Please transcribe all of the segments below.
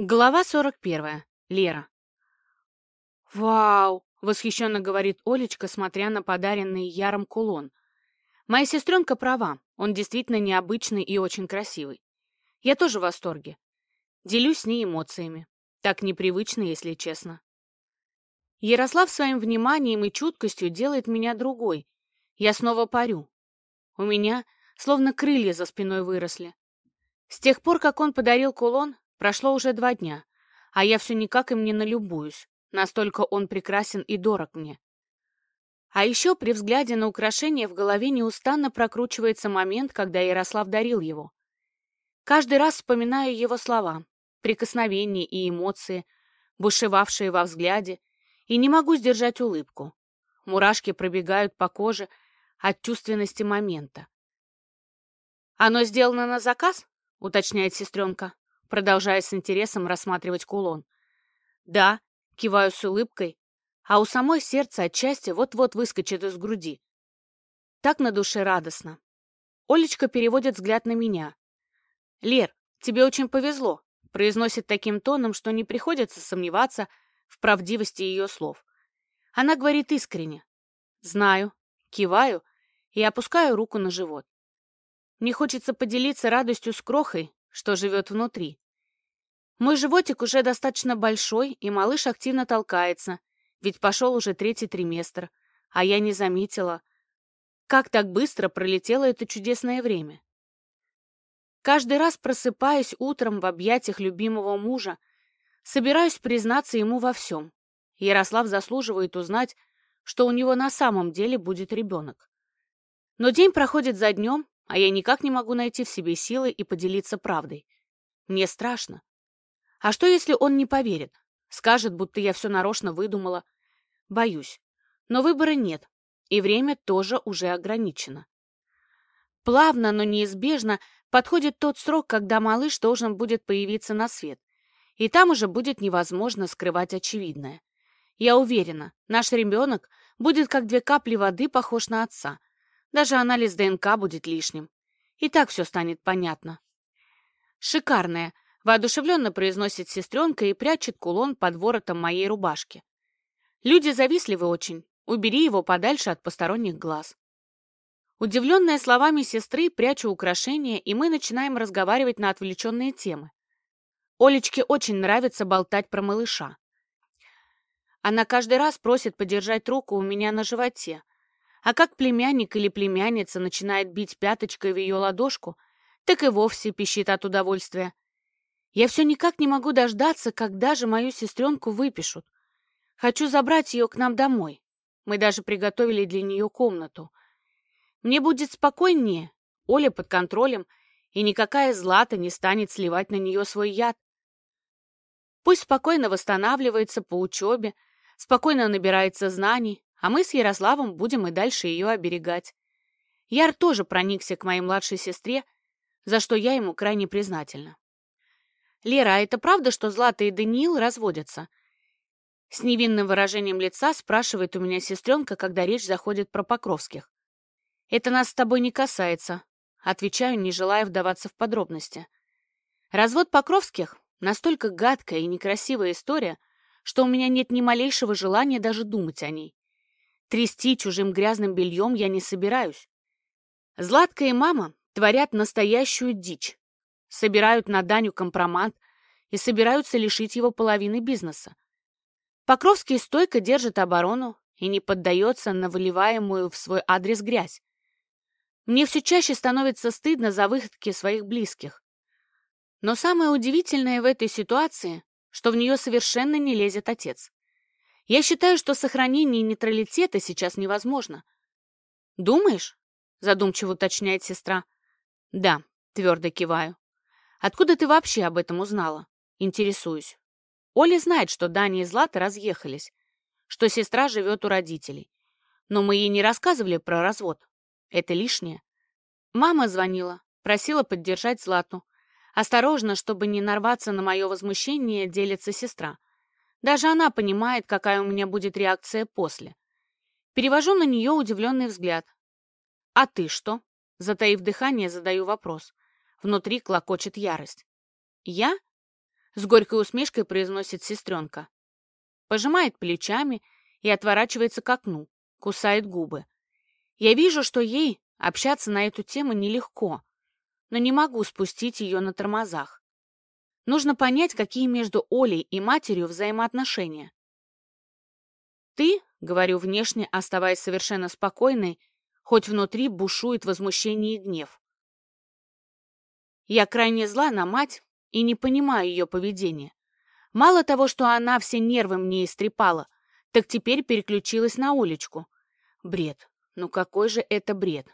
Глава 41. Лера. «Вау!» — восхищенно говорит Олечка, смотря на подаренный Яром кулон. «Моя сестренка права, он действительно необычный и очень красивый. Я тоже в восторге. Делюсь с ней эмоциями. Так непривычно, если честно. Ярослав своим вниманием и чуткостью делает меня другой. Я снова парю. У меня словно крылья за спиной выросли. С тех пор, как он подарил кулон, Прошло уже два дня, а я все никак им не налюбуюсь, настолько он прекрасен и дорог мне. А еще при взгляде на украшение в голове неустанно прокручивается момент, когда Ярослав дарил его. Каждый раз вспоминаю его слова, прикосновения и эмоции, бушевавшие во взгляде, и не могу сдержать улыбку. Мурашки пробегают по коже от чувственности момента. «Оно сделано на заказ?» — уточняет сестренка продолжая с интересом рассматривать кулон. «Да», — киваю с улыбкой, а у самой сердце отчасти вот-вот выскочит из груди. Так на душе радостно. Олечка переводит взгляд на меня. «Лер, тебе очень повезло», — произносит таким тоном, что не приходится сомневаться в правдивости ее слов. Она говорит искренне. «Знаю», киваю и опускаю руку на живот. Мне хочется поделиться радостью с крохой, что живет внутри. Мой животик уже достаточно большой, и малыш активно толкается, ведь пошел уже третий триместр, а я не заметила, как так быстро пролетело это чудесное время. Каждый раз просыпаясь утром в объятиях любимого мужа, собираюсь признаться ему во всем. Ярослав заслуживает узнать, что у него на самом деле будет ребенок. Но день проходит за днем, а я никак не могу найти в себе силы и поделиться правдой. Мне страшно. А что, если он не поверит? Скажет, будто я все нарочно выдумала. Боюсь. Но выбора нет, и время тоже уже ограничено. Плавно, но неизбежно подходит тот срок, когда малыш должен будет появиться на свет. И там уже будет невозможно скрывать очевидное. Я уверена, наш ребенок будет как две капли воды похож на отца. Даже анализ ДНК будет лишним. И так все станет понятно. Шикарная, воодушевленно произносит сестренка и прячет кулон под воротом моей рубашки. Люди завистливы очень. Убери его подальше от посторонних глаз. Удивленная словами сестры, прячу украшения, и мы начинаем разговаривать на отвлеченные темы. Олечке очень нравится болтать про малыша. Она каждый раз просит подержать руку у меня на животе, а как племянник или племянница начинает бить пяточкой в ее ладошку, так и вовсе пищит от удовольствия. Я все никак не могу дождаться, когда же мою сестренку выпишут. Хочу забрать ее к нам домой. Мы даже приготовили для нее комнату. Мне будет спокойнее, Оля под контролем, и никакая злата не станет сливать на нее свой яд. Пусть спокойно восстанавливается по учебе, спокойно набирается знаний, а мы с Ярославом будем и дальше ее оберегать. Яр тоже проникся к моей младшей сестре, за что я ему крайне признательна. «Лера, а это правда, что Злата и Даниил разводятся?» С невинным выражением лица спрашивает у меня сестренка, когда речь заходит про Покровских. «Это нас с тобой не касается», — отвечаю, не желая вдаваться в подробности. Развод Покровских — настолько гадкая и некрасивая история, что у меня нет ни малейшего желания даже думать о ней. Трясти чужим грязным бельем я не собираюсь. Златка и мама творят настоящую дичь. Собирают на Даню компромат и собираются лишить его половины бизнеса. Покровский стойко держит оборону и не поддается на выливаемую в свой адрес грязь. Мне все чаще становится стыдно за выходки своих близких. Но самое удивительное в этой ситуации, что в нее совершенно не лезет отец. Я считаю, что сохранение нейтралитета сейчас невозможно. Думаешь? Задумчиво уточняет сестра. Да, твердо киваю. Откуда ты вообще об этом узнала? Интересуюсь. Оля знает, что Даня и Злата разъехались, что сестра живет у родителей. Но мы ей не рассказывали про развод. Это лишнее. Мама звонила, просила поддержать Злату. Осторожно, чтобы не нарваться на мое возмущение, делится сестра. Даже она понимает, какая у меня будет реакция после. Перевожу на нее удивленный взгляд. «А ты что?» Затаив дыхание, задаю вопрос. Внутри клокочет ярость. «Я?» С горькой усмешкой произносит сестренка. Пожимает плечами и отворачивается к окну, кусает губы. Я вижу, что ей общаться на эту тему нелегко, но не могу спустить ее на тормозах. Нужно понять, какие между Олей и матерью взаимоотношения. «Ты», — говорю внешне, оставаясь совершенно спокойной, хоть внутри бушует возмущение и гнев. Я крайне зла на мать и не понимаю ее поведения. Мало того, что она все нервы мне истрепала, так теперь переключилась на Олечку. Бред. Ну какой же это бред?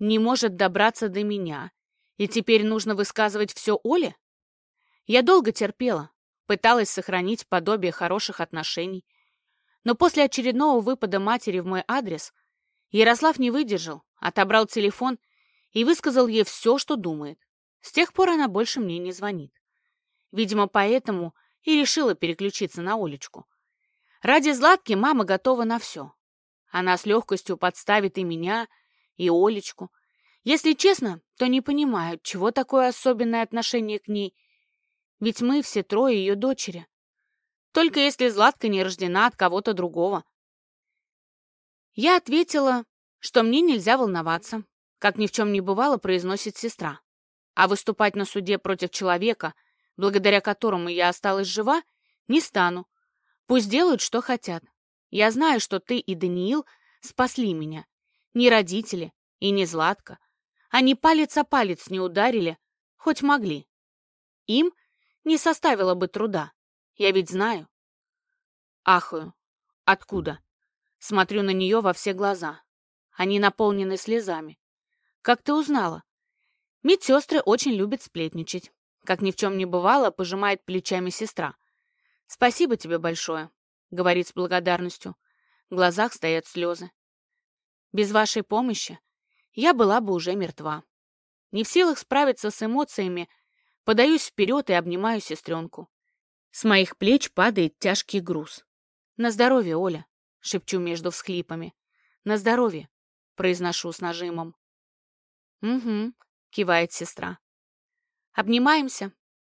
Не может добраться до меня. И теперь нужно высказывать все Оле? Я долго терпела, пыталась сохранить подобие хороших отношений. Но после очередного выпада матери в мой адрес Ярослав не выдержал, отобрал телефон и высказал ей все, что думает. С тех пор она больше мне не звонит. Видимо, поэтому и решила переключиться на Олечку. Ради Златки мама готова на все. Она с легкостью подставит и меня, и Олечку. Если честно, то не понимаю, чего такое особенное отношение к ней — ведь мы все трое ее дочери. Только если Златка не рождена от кого-то другого. Я ответила, что мне нельзя волноваться, как ни в чем не бывало, произносит сестра. А выступать на суде против человека, благодаря которому я осталась жива, не стану. Пусть делают, что хотят. Я знаю, что ты и Даниил спасли меня. Ни родители и не Златка. Они палец о палец не ударили, хоть могли. Им не составило бы труда. Я ведь знаю. Ахаю. Откуда? Смотрю на нее во все глаза. Они наполнены слезами. Как ты узнала? Медсестры очень любят сплетничать. Как ни в чем не бывало, пожимает плечами сестра. «Спасибо тебе большое», — говорит с благодарностью. В глазах стоят слезы. «Без вашей помощи я была бы уже мертва. Не в силах справиться с эмоциями, Подаюсь вперед и обнимаю сестренку. С моих плеч падает тяжкий груз. «На здоровье, Оля!» — шепчу между всхлипами. «На здоровье!» — произношу с нажимом. «Угу», — кивает сестра. Обнимаемся,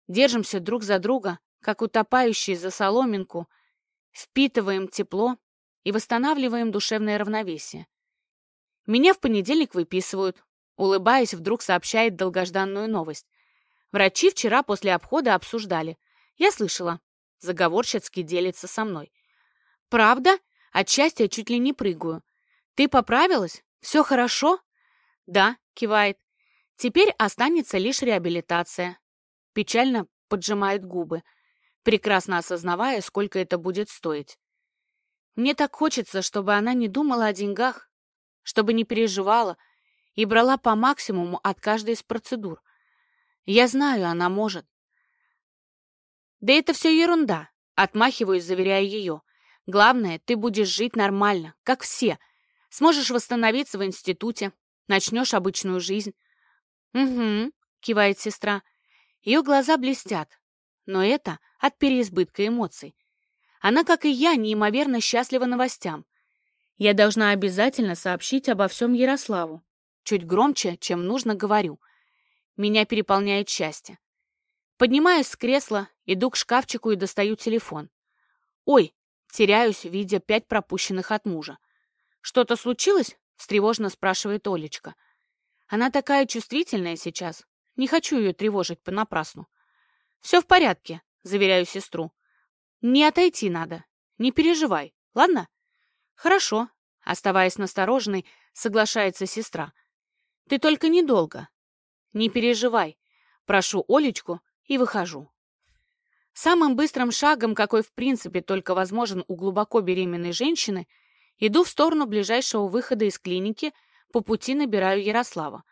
держимся друг за друга, как утопающие за соломинку, впитываем тепло и восстанавливаем душевное равновесие. Меня в понедельник выписывают. Улыбаясь, вдруг сообщает долгожданную новость. Врачи вчера после обхода обсуждали. Я слышала. Заговорщицки делится со мной. Правда? От счастья чуть ли не прыгаю. Ты поправилась? Все хорошо? Да, кивает. Теперь останется лишь реабилитация. Печально поджимает губы, прекрасно осознавая, сколько это будет стоить. Мне так хочется, чтобы она не думала о деньгах, чтобы не переживала и брала по максимуму от каждой из процедур. Я знаю, она может. Да это все ерунда. Отмахиваюсь, заверяя ее. Главное, ты будешь жить нормально, как все. Сможешь восстановиться в институте, начнешь обычную жизнь. Угу, кивает сестра. Ее глаза блестят. Но это от переизбытка эмоций. Она, как и я, неимоверно счастлива новостям. Я должна обязательно сообщить обо всем Ярославу. Чуть громче, чем нужно, говорю — меня переполняет счастье. Поднимаюсь с кресла, иду к шкафчику и достаю телефон. Ой, теряюсь, видя пять пропущенных от мужа. «Что-то случилось?» — встревожно спрашивает Олечка. Она такая чувствительная сейчас. Не хочу ее тревожить понапрасну. «Все в порядке», — заверяю сестру. «Не отойти надо. Не переживай, ладно?» «Хорошо», — оставаясь настороженной, соглашается сестра. «Ты только недолго. Не переживай. Прошу Олечку и выхожу. Самым быстрым шагом, какой в принципе только возможен у глубоко беременной женщины, иду в сторону ближайшего выхода из клиники, по пути набираю Ярослава.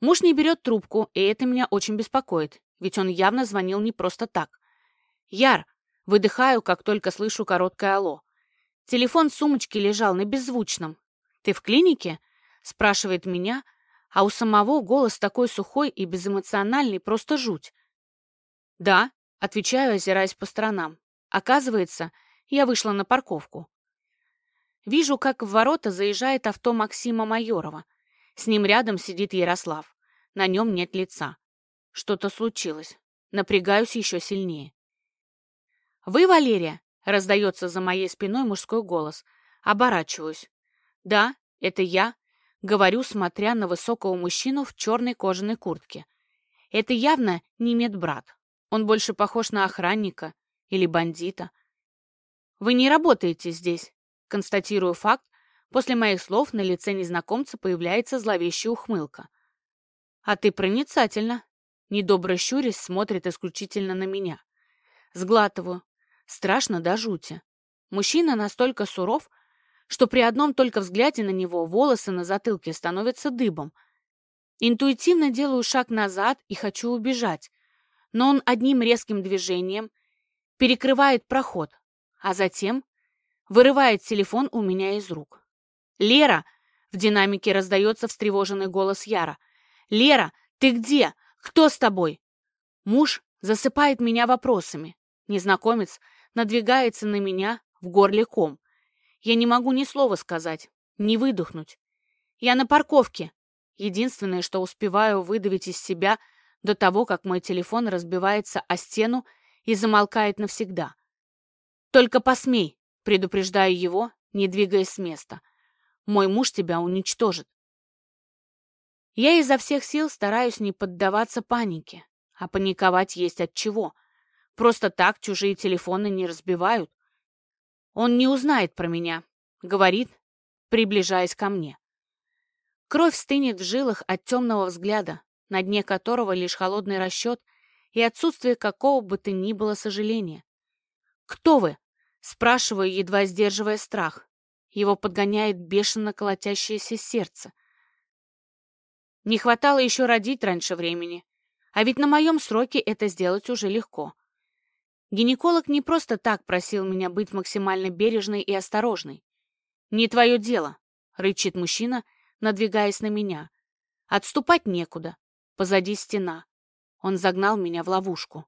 Муж не берет трубку, и это меня очень беспокоит, ведь он явно звонил не просто так. «Яр!» — выдыхаю, как только слышу короткое «алло». Телефон в сумочке лежал на беззвучном. «Ты в клинике?» — спрашивает меня, — а у самого голос такой сухой и безэмоциональный, просто жуть. «Да», — отвечаю, озираясь по сторонам. Оказывается, я вышла на парковку. Вижу, как в ворота заезжает авто Максима Майорова. С ним рядом сидит Ярослав. На нем нет лица. Что-то случилось. Напрягаюсь еще сильнее. «Вы, Валерия?» — раздается за моей спиной мужской голос. Оборачиваюсь. «Да, это я», — говорю, смотря на высокого мужчину в черной кожаной куртке. Это явно не медбрат. Он больше похож на охранника или бандита. «Вы не работаете здесь», — констатирую факт. После моих слов на лице незнакомца появляется зловещая ухмылка. «А ты проницательно», — недобро щурясь смотрит исключительно на меня. Сглатываю. Страшно до жути. Мужчина настолько суров, что при одном только взгляде на него волосы на затылке становятся дыбом. Интуитивно делаю шаг назад и хочу убежать, но он одним резким движением перекрывает проход, а затем вырывает телефон у меня из рук. «Лера!» — в динамике раздается встревоженный голос Яра. «Лера, ты где? Кто с тобой?» Муж засыпает меня вопросами. Незнакомец надвигается на меня в горле ком. Я не могу ни слова сказать, ни выдохнуть. Я на парковке. Единственное, что успеваю выдавить из себя до того, как мой телефон разбивается о стену и замолкает навсегда. «Только посмей!» — предупреждаю его, не двигаясь с места. «Мой муж тебя уничтожит». Я изо всех сил стараюсь не поддаваться панике, а паниковать есть от чего. Просто так чужие телефоны не разбивают. Он не узнает про меня, говорит, приближаясь ко мне. Кровь стынет в жилах от темного взгляда, на дне которого лишь холодный расчет и отсутствие какого бы то ни было сожаления. «Кто вы?» — спрашиваю, едва сдерживая страх. Его подгоняет бешено колотящееся сердце. Не хватало еще родить раньше времени. А ведь на моем сроке это сделать уже легко. Гинеколог не просто так просил меня быть максимально бережной и осторожной. «Не твое дело», — рычит мужчина, надвигаясь на меня. «Отступать некуда. Позади стена. Он загнал меня в ловушку.